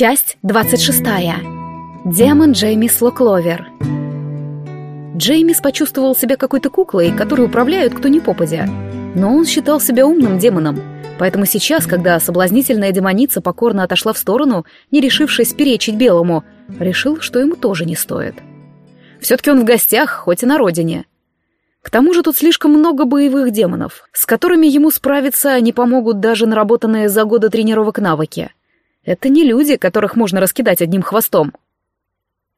Часть 26. Демон Джеймис Локловер. Джеймис почувствовал себя какой-то куклой, которой управляют кто ни попадя. Но он считал себя умным демоном, поэтому сейчас, когда соблазнительная демоница покорно отошла в сторону, не решившись перечить белому, решил, что ему тоже не стоит. Все-таки он в гостях, хоть и на родине. К тому же тут слишком много боевых демонов, с которыми ему справиться не помогут даже наработанные за годы тренировок навыки. Это не люди, которых можно раскидать одним хвостом.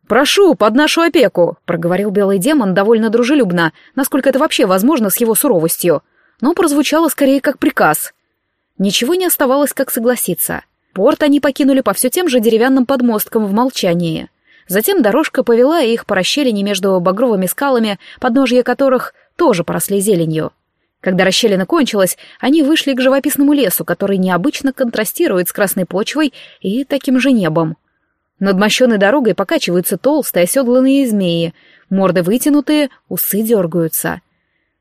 «Прошу, под нашу опеку», — проговорил белый демон довольно дружелюбно, насколько это вообще возможно с его суровостью, но прозвучало скорее как приказ. Ничего не оставалось, как согласиться. Порт они покинули по все тем же деревянным подмосткам в молчании. Затем дорожка повела их по расщелине между багровыми скалами, подножья которых тоже поросли зеленью. Когда расщелина кончилась, они вышли к живописному лесу, который необычно контрастирует с красной почвой и таким же небом. Над мощенной дорогой покачиваются толстые оседланные змеи, морды вытянутые, усы дергаются.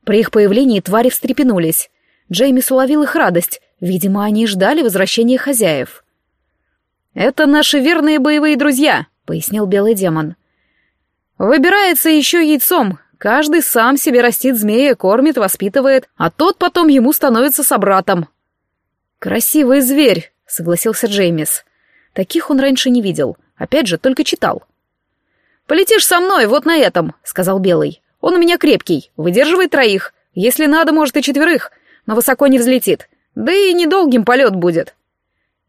При их появлении твари встрепенулись. Джеймис уловил их радость, видимо, они ждали возвращения хозяев. «Это наши верные боевые друзья», — пояснил белый демон. «Выбирается еще яйцом, Каждый сам себе растит змея, кормит, воспитывает, а тот потом ему становится собратом. «Красивый зверь», — согласился Джеймис. Таких он раньше не видел, опять же, только читал. «Полетишь со мной, вот на этом», — сказал Белый. «Он у меня крепкий, выдерживает троих. Если надо, может, и четверых, но высоко не взлетит. Да и недолгим полет будет».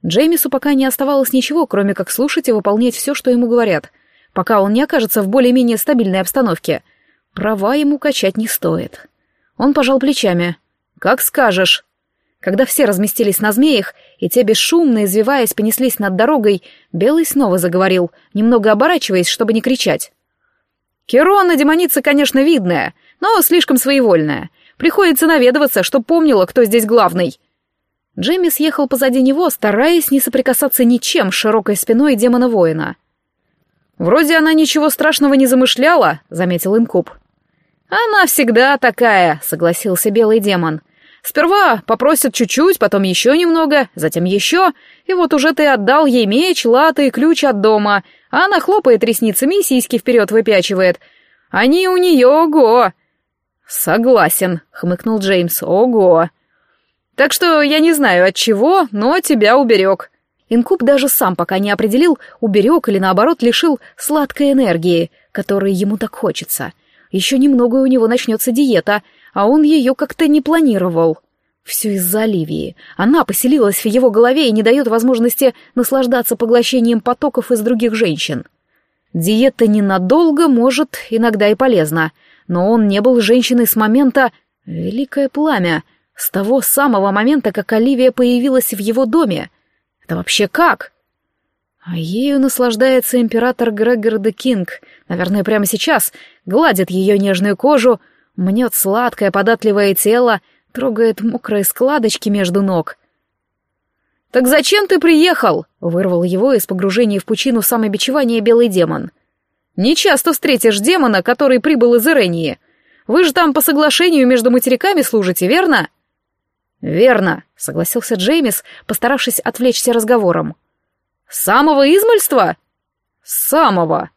Джеймису пока не оставалось ничего, кроме как слушать и выполнять все, что ему говорят, пока он не окажется в более-менее стабильной обстановке — Права ему качать не стоит. Он пожал плечами. «Как скажешь». Когда все разместились на змеях, и те бесшумно, извиваясь, понеслись над дорогой, Белый снова заговорил, немного оборачиваясь, чтобы не кричать. «Керона демоница, конечно, видная, но слишком своевольная. Приходится наведываться, чтоб помнила, кто здесь главный». Джейми съехал позади него, стараясь не соприкасаться ничем с широкой спиной демона-воина. «Вроде она ничего страшного не замышляла», — заметил Инкуб. «Она всегда такая», — согласился белый демон. «Сперва попросят чуть-чуть, потом еще немного, затем еще, и вот уже ты отдал ей меч, латы и ключ от дома, а она хлопает ресницами и сиськи вперед выпячивает. Они у нее ого!» «Согласен», — хмыкнул Джеймс, — «ого!» «Так что я не знаю от чего, но тебя уберег». Инкуб даже сам пока не определил, уберег или наоборот лишил сладкой энергии, которой ему так хочется — еще немного у него начнется диета, а он ее как-то не планировал. Все из-за Оливии. Она поселилась в его голове и не дает возможности наслаждаться поглощением потоков из других женщин. Диета ненадолго, может, иногда и полезна, но он не был женщиной с момента «Великое пламя», с того самого момента, как Оливия появилась в его доме. Это вообще как? А ею наслаждается император Грегор де Кинг, наверное, прямо сейчас, гладит ее нежную кожу, мнет сладкое податливое тело, трогает мокрые складочки между ног. «Так зачем ты приехал?» — вырвал его из погружения в пучину самобичевания белый демон. «Не часто встретишь демона, который прибыл из Ирении. Вы же там по соглашению между материками служите, верно?» «Верно», — согласился Джеймис, постаравшись отвлечься разговором. «Самого измальства?» «Самого!»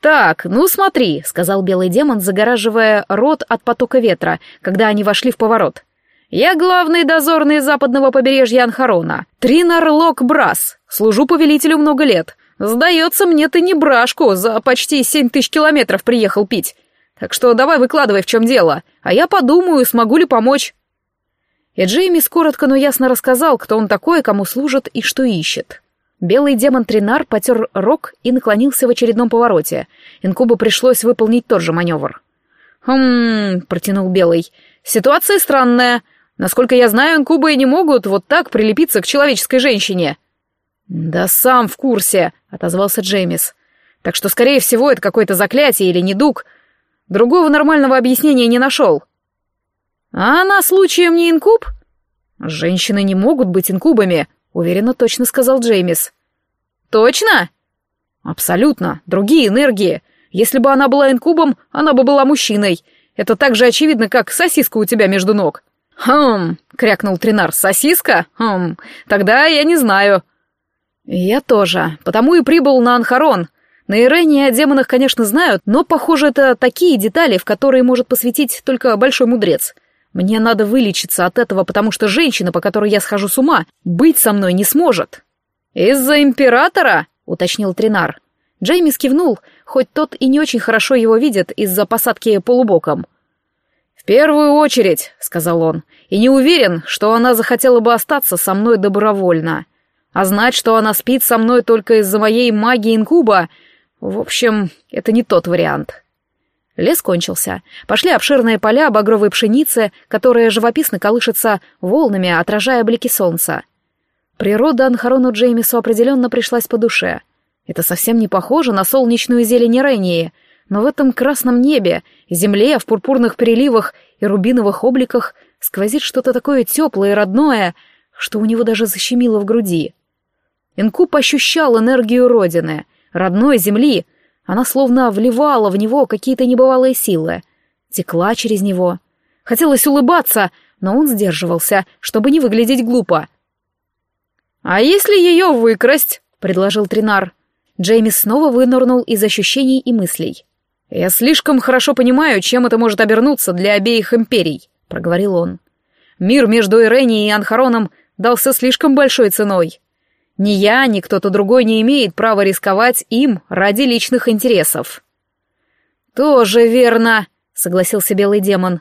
«Так, ну смотри», — сказал белый демон, загораживая рот от потока ветра, когда они вошли в поворот. «Я главный дозорный западного побережья Анхарона, Тринар Лок Брас. Служу повелителю много лет. Сдается мне, ты не брашку, за почти семь тысяч километров приехал пить. Так что давай выкладывай, в чем дело, а я подумаю, смогу ли помочь». И Джеймис коротко, но ясно рассказал, кто он такой, кому служит и что ищет. Белый демон Тринар потер рог и наклонился в очередном повороте. Инкубу пришлось выполнить тот же маневр. «Хм...» — протянул Белый. «Ситуация странная. Насколько я знаю, инкубы не могут вот так прилепиться к человеческой женщине». «Да сам в курсе», — отозвался Джеймис. «Так что, скорее всего, это какое-то заклятие или недуг. Другого нормального объяснения не нашел». «А она случаем не инкуб?» «Женщины не могут быть инкубами», Уверенно точно сказал Джеймис. Точно? Абсолютно. Другие энергии. Если бы она была инкубом, она бы была мужчиной. Это так же очевидно, как сосиска у тебя между ног. «Хм!» — крякнул Тринар. «Сосиска? Хм! Тогда я не знаю». «Я тоже, потому и прибыл на Анхарон. На Ирене о демонах, конечно, знают, но, похоже, это такие детали, в которые может посвятить только большой мудрец. Мне надо вылечиться от этого, потому что женщина, по которой я схожу с ума, быть со мной не сможет». «Из-за императора?» — уточнил Тринар. Джеймис кивнул, хоть тот и не очень хорошо его видит из-за посадки полубоком. «В первую очередь», — сказал он, — «и не уверен, что она захотела бы остаться со мной добровольно. А знать, что она спит со мной только из-за моей магии инкуба, в общем, это не тот вариант». Лес кончился. Пошли обширные поля багровой пшеницы, которая живописно колышется волнами, отражая блики солнца. Природа Анхарону Джеймису определенно пришлась по душе. Это совсем не похоже на солнечную зелень Рении, но в этом красном небе, земле, в пурпурных переливах и рубиновых обликах сквозит что-то такое теплое и родное, что у него даже защемило в груди. Инкуб ощущал энергию Родины, родной земли, она словно вливала в него какие-то небывалые силы, текла через него. Хотелось улыбаться, но он сдерживался, чтобы не выглядеть глупо — «А если ее выкрасть?» — предложил Тринар. Джеймис снова вынырнул из ощущений и мыслей. «Я слишком хорошо понимаю, чем это может обернуться для обеих империй», — проговорил он. «Мир между Ирени и Анхароном дался слишком большой ценой. Ни я, ни кто-то другой не имеет права рисковать им ради личных интересов». «Тоже верно», — согласился белый демон.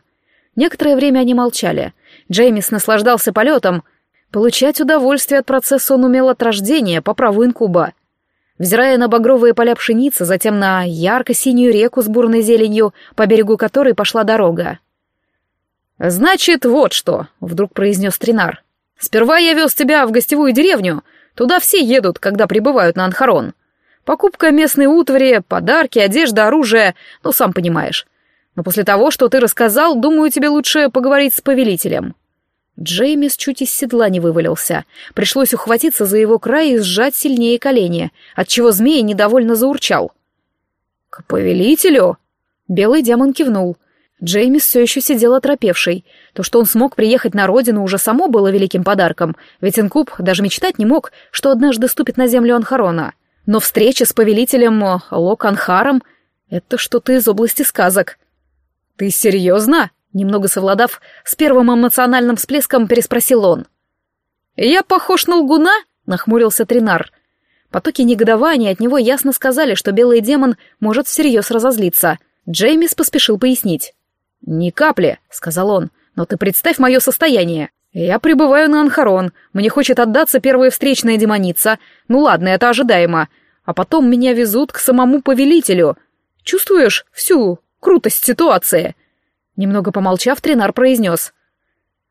Некоторое время они молчали. Джеймис наслаждался полетом, — Получать удовольствие от процесса он умел от рождения, по праву инкуба. Взирая на багровые поля пшеницы, затем на ярко-синюю реку с бурной зеленью, по берегу которой пошла дорога. «Значит, вот что», — вдруг произнес Тринар. «Сперва я вез тебя в гостевую деревню. Туда все едут, когда прибывают на Анхарон. Покупка местной утвари, подарки, одежда, оружие, ну, сам понимаешь. Но после того, что ты рассказал, думаю, тебе лучше поговорить с повелителем». Джеймис чуть из седла не вывалился. Пришлось ухватиться за его край и сжать сильнее колени, отчего змей недовольно заурчал. «К повелителю?» Белый демон кивнул. Джеймис все еще сидел оторопевший. То, что он смог приехать на родину, уже само было великим подарком, ведь Инкуб даже мечтать не мог, что однажды ступит на землю Анхарона. Но встреча с повелителем Лок Анхаром — это что-то из области сказок. «Ты серьезно?» Немного совладав, с первым эмоциональным всплеском переспросил он. «Я похож на лгуна?» — нахмурился Тринар. Потоки негодования от него ясно сказали, что белый демон может всерьез разозлиться. Джеймис поспешил пояснить. «Ни капли», — сказал он, — «но ты представь мое состояние. Я прибываю на Анхарон, мне хочет отдаться первая встречная демоница. Ну ладно, это ожидаемо. А потом меня везут к самому повелителю. Чувствуешь всю крутость ситуации?» Немного помолчав, Тринар произнес.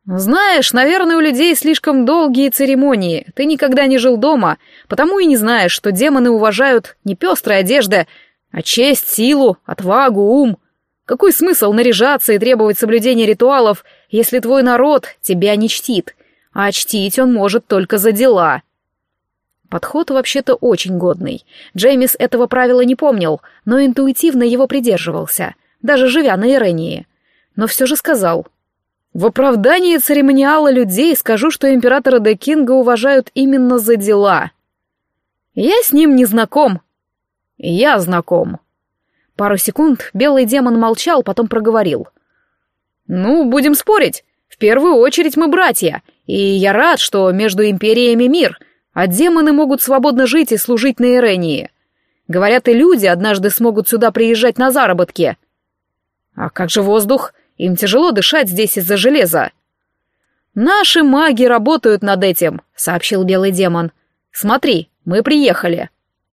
«Знаешь, наверное, у людей слишком долгие церемонии. Ты никогда не жил дома, потому и не знаешь, что демоны уважают не пестрая одежда, а честь, силу, отвагу, ум. Какой смысл наряжаться и требовать соблюдения ритуалов, если твой народ тебя не чтит, а чтить он может только за дела?» Подход вообще-то очень годный. Джеймис этого правила не помнил, но интуитивно его придерживался, даже живя на Ирении но все же сказал. В оправдании церемониала людей скажу, что императора Де Кинга уважают именно за дела. Я с ним не знаком. Я знаком. Пару секунд белый демон молчал, потом проговорил. «Ну, будем спорить. В первую очередь мы братья, и я рад, что между империями мир, а демоны могут свободно жить и служить на Ирении. Говорят, и люди однажды смогут сюда приезжать на заработки. А как же воздух? Им тяжело дышать здесь из-за железа. «Наши маги работают над этим», — сообщил белый демон. «Смотри, мы приехали».